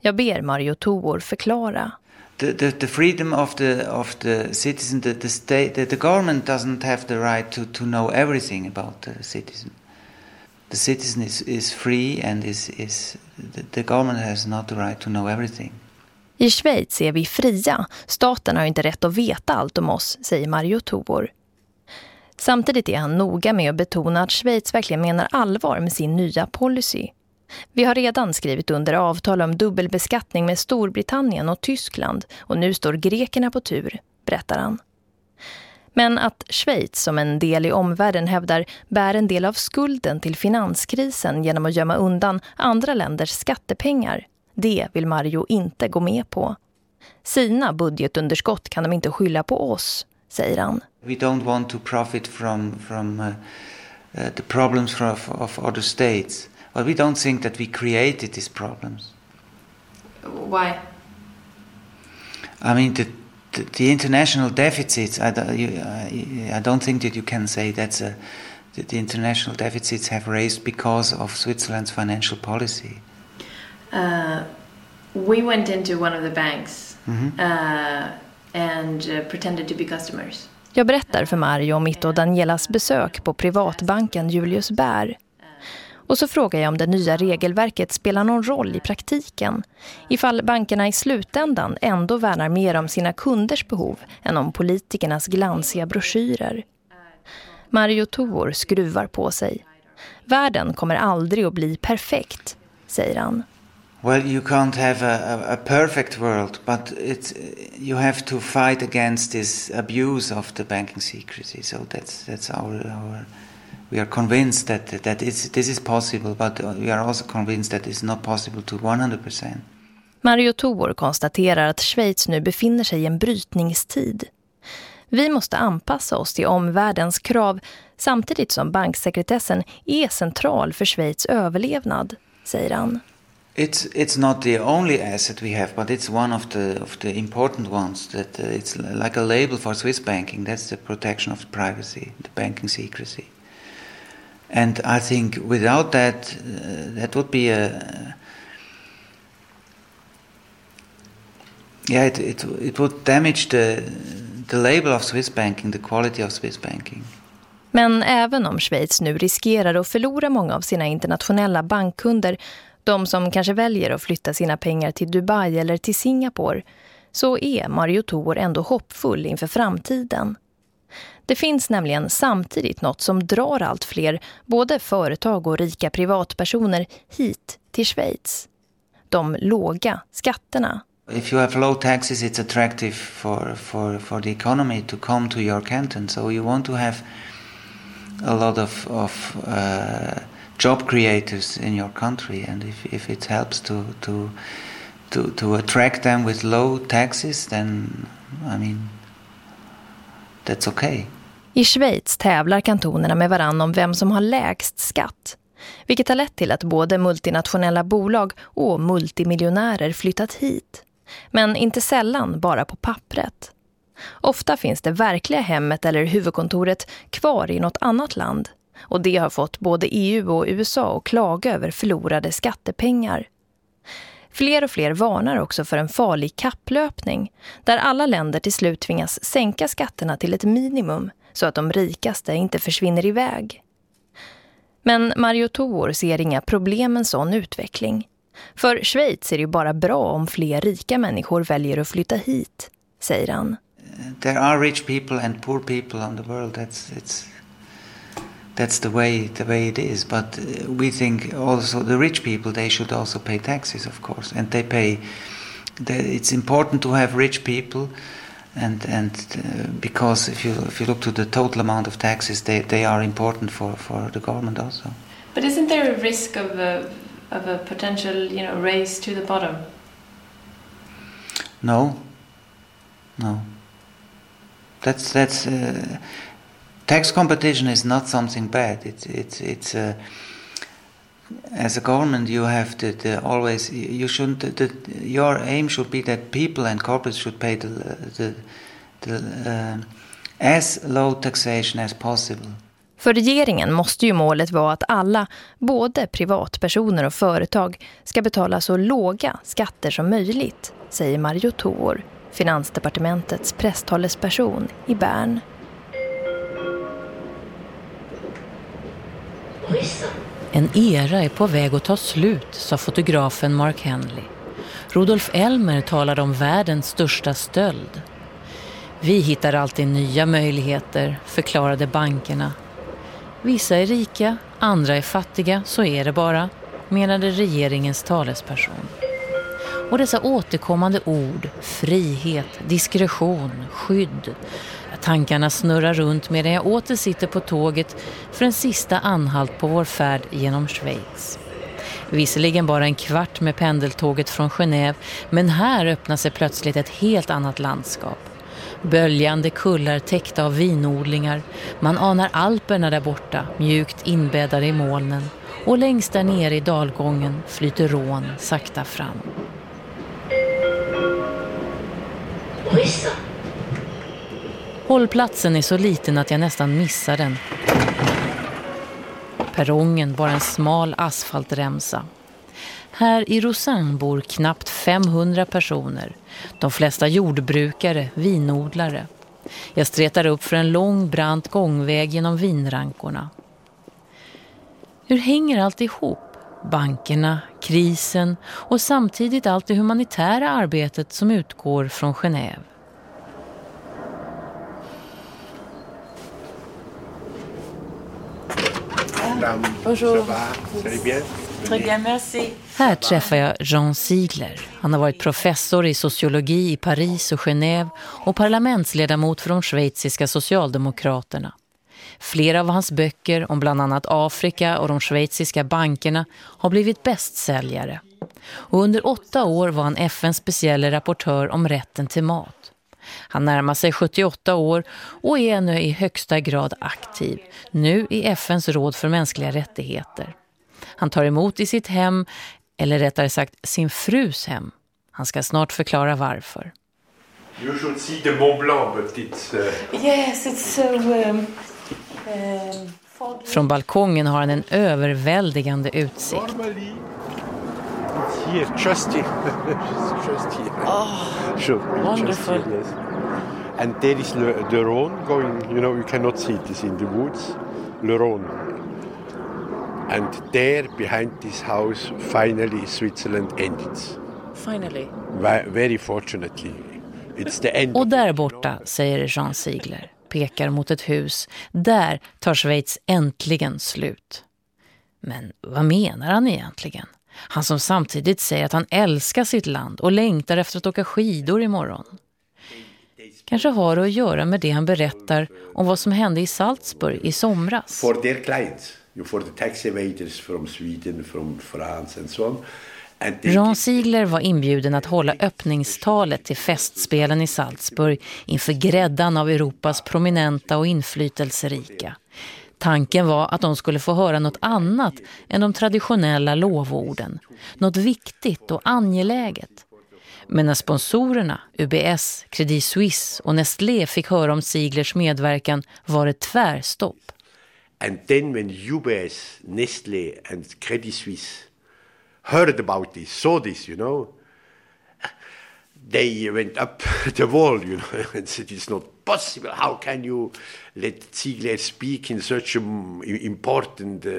Jag ber Mario Tour förklara. The, the, the, freedom of the of the citizen, the, the state, the, the government doesn't have the right to, to know everything about the citizen. The citizen is, is free and is, is the, the government has not the right to know everything. I Schweiz är vi fria. Staten har inte rätt att veta allt om oss, säger Mario Tour. Samtidigt är han noga med att betona att Schweiz verkligen menar allvar med sin nya policy. Vi har redan skrivit under avtal om dubbelbeskattning med Storbritannien och Tyskland och nu står grekerna på tur, berättar han. Men att Schweiz som en del i omvärlden hävdar bär en del av skulden till finanskrisen genom att gömma undan andra länders skattepengar, det vill Mario inte gå med på. Sina budgetunderskott kan de inte skylla på oss, säger han. We don't want to profit from, from uh, uh the problems of, of other states. But we don't think that we created these problems. Why? I mean, the, the, the international deficits, I, you, I, I, don't think that you can say that's a, that the international deficits have raised because of Switzerland's financial policy. Uh, we went into one of the banks mm -hmm. and uh, pretended to be customers. Jag berättar för Mario om mitt och Danielas besök på privatbanken Julius Bär. Och så frågar jag om det nya regelverket spelar någon roll i praktiken. Ifall bankerna i slutändan ändå värnar mer om sina kunders behov än om politikernas glansiga broschyrer. Mario Tour skruvar på sig. Världen kommer aldrig att bli perfekt, säger han. Well, you can't have a, a, perfect world, but it's, you have to fight against this abuse of the banking secrecy. So that's that's our our. We are convinced that that this is possible, but we are also convinced that it's not possible to 100%. Mario Tour konstaterar att Schweiz nu befinner sig i en brytningstid. Vi måste anpassa oss till omvärldens krav samtidigt som banksekretessen är central för Schweiz överlevnad, säger han. It's it's not the only asset we have, but it's one of the of the important ones. That uh, it's like a label for Swiss banking. That's the protection of privacy, the banking secrecy. And I think without that, uh, that would be a yeah, it, it it would damage the the label of Swiss banking, the quality of Swiss banking. Men även om Schweiz nu riskerar att förlora många av sina internationella bankkunder de som kanske väljer att flytta sina pengar till Dubai eller till Singapore, så är Mario Tour ändå hoppfull inför framtiden. Det finns nämligen samtidigt något som drar allt fler, både företag och rika privatpersoner, hit till Schweiz. De låga skatterna. If you have low taxes it's attractive for, for, for the economy to come to your canton. So you want to have a lot of, of uh, job creators in your country, and if, if it helps to, to, to, to attract them with low taxes, then I mean, that's okay. I Schweiz tävlar kantonerna med varann om vem som har lägst skatt. Vilket har lett till att både multinationella bolag och multimiljonärer flyttat hit. Men inte sällan bara på pappret. Ofta finns det verkliga hemmet eller huvudkontoret kvar i något annat land. Och det har fått både EU och USA att klaga över förlorade skattepengar. Fler och fler varnar också för en farlig kapplöpning där alla länder till slut tvingas sänka skatterna till ett minimum så att de rikaste inte försvinner iväg. Men Mario Tor ser inga problem med en sån utveckling. För Schweiz är det ju bara bra om fler rika människor väljer att flytta hit, säger han. There are rich people and poor people on the world. That's it's that's the way the way it is. But uh, we think also the rich people they should also pay taxes, of course, and they pay. it's important to have rich people and and uh, because if you if you look to the total amount of taxes, they, they are important for, for the government also. But isn't there a risk of a of a potential you know race to the bottom? No, no. That's that's uh, tax competition is not something bad. It's it's it's. Uh, as a government, you have to, to always you shouldn't. The, your aim should be that people and corporates should pay the the, the uh, as low taxation as possible. För regeringen måste ju målet vara att alla, både privatpersoner och företag, ska betala så låga skatter som möjligt, säger Mario Tor, Finansdepartementets presstalesperson i Bern. En era är på väg att ta slut, sa fotografen Mark Henley. Rudolf Elmer talade om världens största stöld. Vi hittar alltid nya möjligheter, förklarade bankerna. Vissa är rika, andra är fattiga, så är det bara, menade regeringens talesperson. Och dessa återkommande ord, frihet, diskretion, skydd, Tankarna snurrar runt medan jag åter sitter på tåget för en sista anhalt på vår färd genom Schweiz. Visserligen bara en kvart med pendeltåget från Genève, men här öppnar sig plötsligt ett helt annat landskap. Böljande kullar täckta av vinodlingar. Man anar Alperna där borta, mjukt inbäddade i molnen. Och längst där nere i dalgången flyter rån sakta fram. Hållplatsen är så liten att jag nästan missar den. Perrongen bara en smal asfaltremsa. Här i Rosanne bor knappt 500 personer. De flesta jordbrukare, vinodlare. Jag stretar upp för en lång brant gångväg genom vinrankorna. Hur hänger allt ihop? Bankerna, krisen och samtidigt allt det humanitära arbetet som utgår från Genève. Bonjour. Här träffar jag Jean Ziegler. Han har varit professor i sociologi i Paris och Genève och parlamentsledamot för de schweiziska socialdemokraterna. Flera av hans böcker om bland annat Afrika och de schweiziska bankerna har blivit bästsäljare. Och under åtta år var han FNs speciella rapportör om rätten till mat. Han närmar sig 78 år och är nu i högsta grad aktiv, nu i FNs råd för mänskliga rättigheter. Han tar emot i sitt hem, eller rättare sagt sin frus hem. Han ska snart förklara varför. You should see the Mont Blanc, but it's... Uh... Yes, it's so... Um, um, Från balkongen har han en överväldigande utsikt. Here, just here. Oh, sure, wonderful. Here, yes. And there is the, the Rhone going, you know, you cannot see it, it's in the woods, the Rhone. And there, behind this house, finally Switzerland ends. Finally? Very fortunately. It's the end. Och där borta, säger Jean Ziegler, pekar mot ett hus. Där tar Schweiz äntligen slut. Men vad menar han egentligen? Han som samtidigt säger att han älskar sitt land och längtar efter att åka skidor imorgon kanske har att göra med det han berättar om vad som hände i Salzburg i somras. For their clients. for the tax evaders from Sweden, from France and so on. Jean Ziegler var inbjuden att hålla öppningstalet till festspelen i Salzburg inför gräddan av Europas prominenta och inflytelserika. Tanken var att de skulle få höra något annat än de traditionella lovorden. Något viktigt och angeläget. Men när sponsorerna, UBS, Credit Suisse och Nestlé fick höra om Siglers medverkan var det tvärstopp. And then when UBS, Nestlé and Credit Suisse heard about this, saw this, you know, they went up the wall, you know, and said it's not possible. How can you let Ziegler speak in such an important, uh,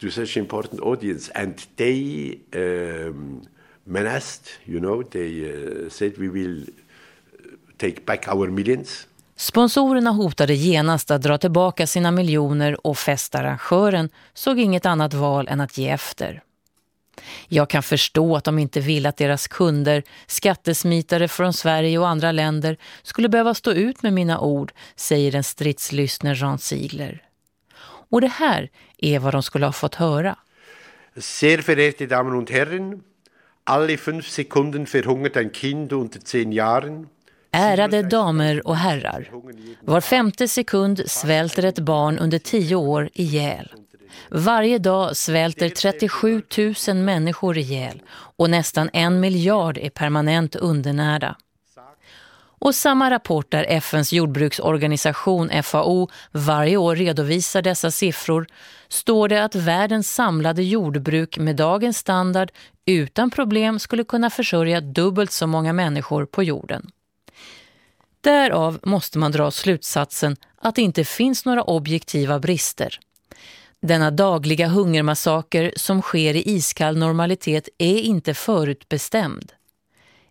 to such important audience? And they um, menaced, you know, they uh, said we will uh, take back our millions. Sponsorerna hotade genast att dra tillbaka sina miljoner och festarrangören såg inget annat val än att ge efter. Jag kan förstå att de inte vill att deras kunder, skattesmitare från Sverige och andra länder, skulle behöva stå ut med mina ord, säger den stridslyssne Jean Ziegler. Och det här är vad de skulle ha fått höra. Sehr verehrte Damen und Herren, alle fünf Sekunden verhungert ein Kind unter zehn Jahren. Ärade damer och herrar, var femte sekund svälter ett barn under tio år ihjäl. Varje dag svälter 37 000 människor ihjäl och nästan en miljard är permanent undernärda. Och samma rapport där FNs jordbruksorganisation FAO varje år redovisar dessa siffror står det att världens samlade jordbruk med dagens standard utan problem skulle kunna försörja dubbelt så många människor på jorden. Därav måste man dra slutsatsen att det inte finns några objektiva brister. Denna dagliga hungermassaker som sker i iskall normalitet är inte förutbestämd.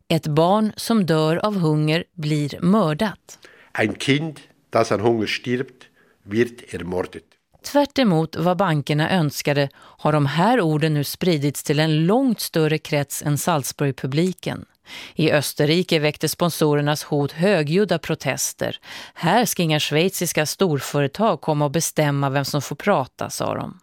Ett barn som dör av hunger blir mördat. Ein Kind, das an Hunger stirbt, wird ermordet. Tvärt emot vad bankerna önskade har de här orden nu spridits till en långt större krets än Salzburg-publiken. I Österrike väckte sponsorernas hot högljudda protester. Här ska inga schweiziska storföretag komma och bestämma vem som får prata, sa de.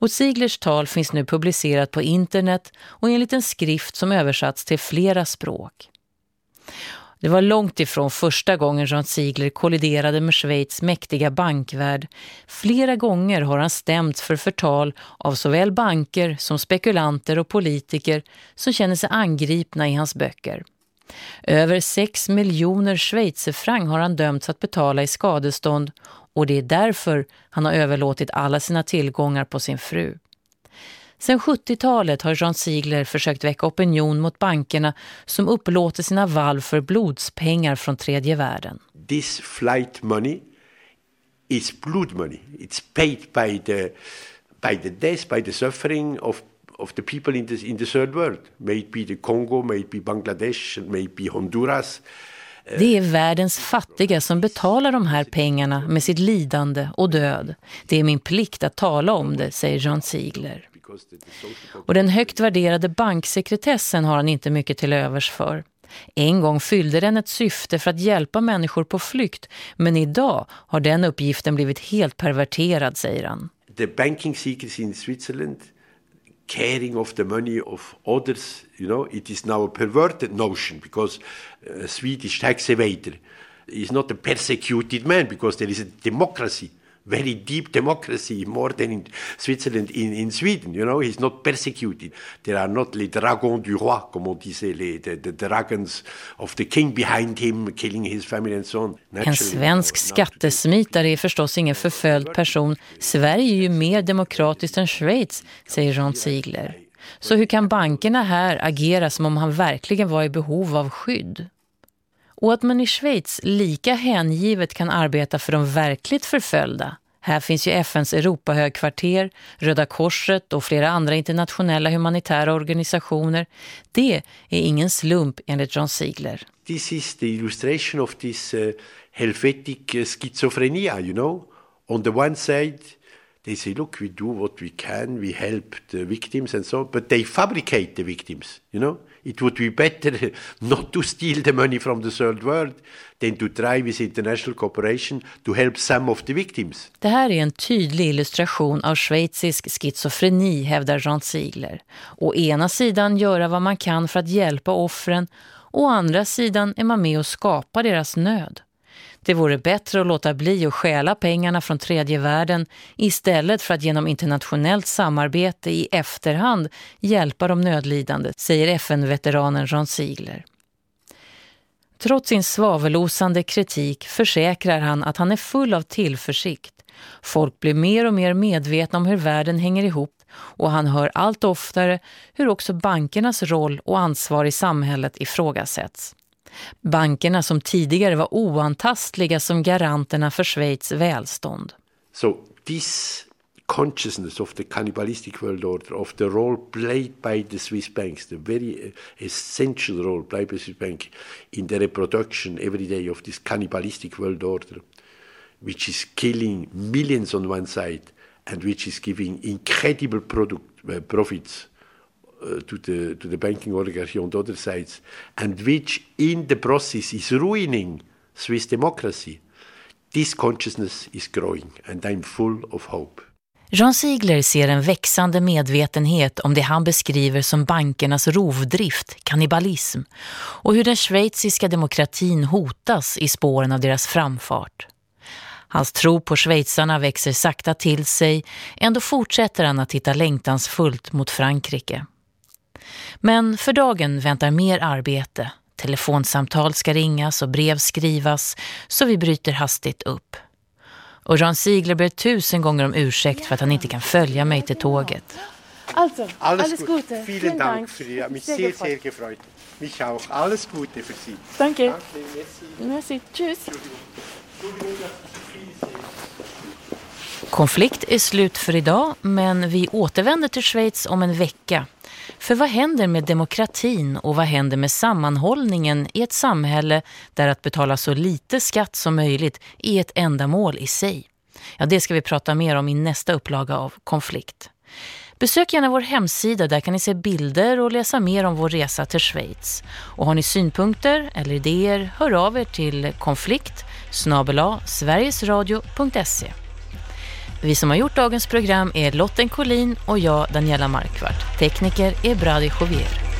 Och Siglers tal finns nu publicerat på internet och i en liten skrift som översatts till flera språk. Det var långt ifrån första gången Jean Ziegler kolliderade med Schweiz mäktiga bankvärld. Flera gånger har han stämt för förtal av såväl banker som spekulanter och politiker som känner sig angripna i hans böcker. Över 6 miljoner schweizerfranc har han dömts att betala i skadestånd och det är därför han har överlåtit alla sina tillgångar på sin fru. Sen 70-talet har Jean Ziegler försökt väcka opinion mot bankerna som upplåter sina valv för blodspengar från tredje världen. This flight money is blood money. It's paid by the, by the death, by the suffering of of the people in the, in the third world. May it be the Congo, may it be Bangladesh, may it be Honduras. Det är världens fattiga som betalar de här pengarna med sitt lidande och död. Det är min plikt att tala om det, säger Jean Ziegler. Och den högt värderade banksekretessen har han inte mycket till övers för. En gång fyllde den ett syfte för att hjälpa människor på flykt, men idag har den uppgiften blivit helt perverterad, säger han. The banking secrecy in Switzerland, caring of the money of others, you know, it is now a perverted notion because a Swedish tax evader is not a persecuted man because there is a democracy very deep democracy, more than in Switzerland, in, in Sweden. You know, he's not persecuted. There are not les dragons du roi, comme on disait, les, the, the dragons of the king behind him, killing his family and so on. en svensk skattesmitare är förstås ingen förföljd person. Sverige är ju mer demokratiskt än Schweiz, säger Jean Ziegler. Så hur kan bankerna här agera som om han verkligen var i behov av skydd? Och att man i Schweiz lika hängivet kan arbeta för de verkligt förföljda. Här finns ju FNs Europahögkvarter, Röda Korset och flera andra internationella humanitära organisationer. Det är ingen slump enligt John Ziegler. This is the illustration of this uh, Helvetic uh, schizophrenia, you know. On the one side, they say, look, we do what we can, we help the victims and so on, but they fabricate the victims, you know? It would be better not to steal the money from the third world than to try with international cooperation to help some of the victims. Det här är en tydlig illustration av schweizisk schizofreni, hävdar Jean Ziegler. Å ena sidan göra vad man kan för att hjälpa offren, å andra sidan är man med och skapar deras nöd. Det vore bättre att låta bli och stjäla pengarna från tredje världen istället för att genom internationellt samarbete i efterhand hjälpa de nödlidande, säger FN-veteranen Ron Ziegler. Trots sin svavelosande kritik försäkrar han att han är full av tillförsikt. Folk blir mer och mer medvetna om hur världen hänger ihop och han hör allt oftare hur också bankernas roll och ansvar i samhället ifrågasätts. Bankerna som tidigare var oantastliga som garanterna för Schweiz välstånd. So this consciousness of the cannibalistic world order, of the role played by the Swiss banks, the very uh, essential role played by the Swiss bank in the reproduction every day of this cannibalistic world order, which is killing millions on one side and which is giving incredible product, uh, profits uh, to the to the banking oligarchy on the other side, and which in the process is ruining Swiss democracy. This consciousness is growing, and I'm full of hope. Jean Ziegler ser en växande medvetenhet om det han beskriver som bankernas rovdrift, kannibalism, och hur den schweiziska demokratin hotas i spåren av deras framfart. Hans tro på schweizarna växer sakta till sig, ändå fortsätter han att titta längtansfullt mot Frankrike. Men för dagen väntar mer arbete. Telefonsamtal ska ringas och brev skrivas så vi bryter hastigt upp. Och Jean Ziegler ber tusen gånger om ursäkt för att han inte kan följa mig till tåget. Also, alles, alles Gute. Vielen, Vielen Dank, Dank für die, mich sehr, sehr, sehr gefreut. Mich auch. Alles Gute für Sie. Danke. Danke merci. merci. Tschüss. Konflikt är slut för idag men vi återvänder till Schweiz om en vecka. För vad händer med demokratin och vad händer med sammanhållningen i ett samhälle där att betala så lite skatt som möjligt är ett ändamål i sig? Ja, det ska vi prata mer om i nästa upplaga av Konflikt. Besök gärna vår hemsida, där kan ni se bilder och läsa mer om vår resa till Schweiz. Och har ni synpunkter eller idéer, hör av er till konflikt snabela sverigesradio.se. Vi som har gjort dagens program är Lotten Collin och jag, Daniela Markvart. Tekniker är Brady Jovier.